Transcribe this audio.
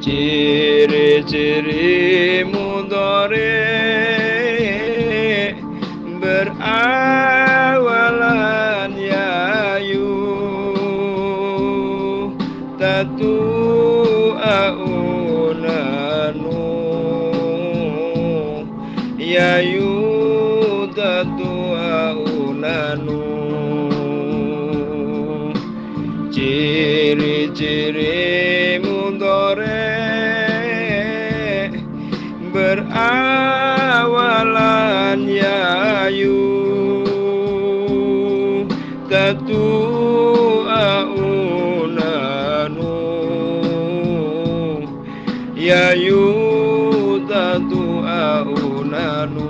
ciri-ciri mudore berawalan yayu. Tatu aunanu. Yayu tatu aunanu. Ciri-ciri berawalan ya yayu tatu aunanu yayu tatu aunanu